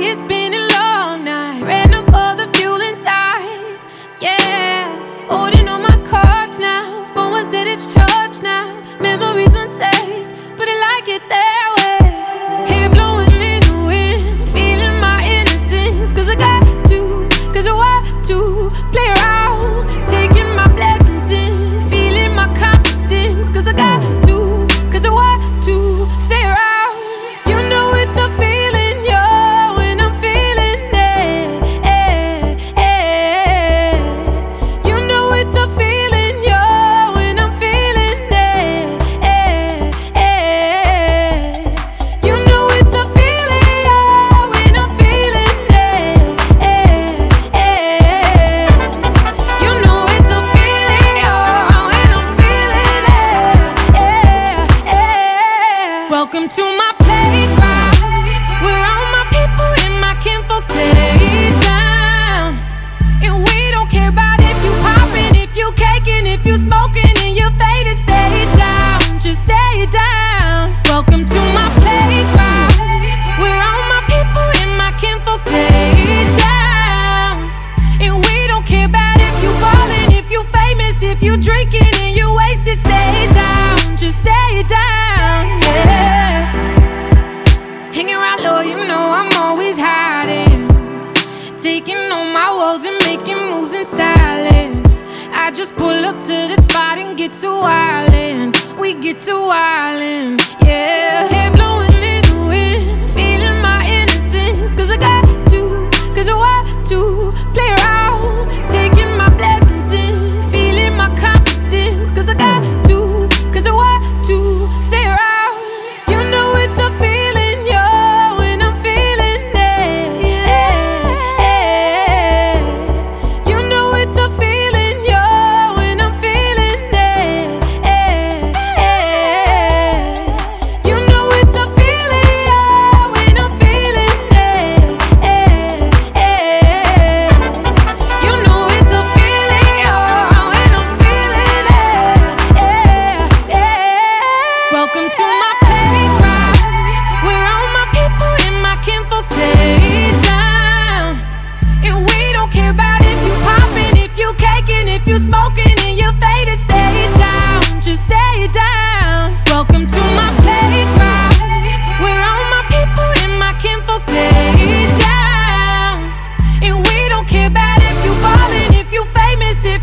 It's been a long night. Ran up all the fuel inside. Yeah, holding on my cards now. Phone was dead, it's charged now. Memories. Welcome to my playground, where all my people and my kinfolk sit. goals and making moves in silence. I just pull up to the spot and get to wildin'. We get to wildin'.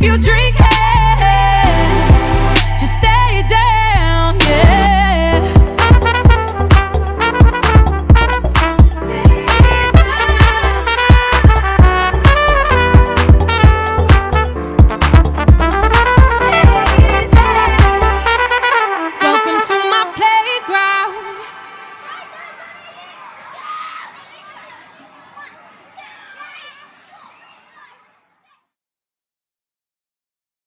you drink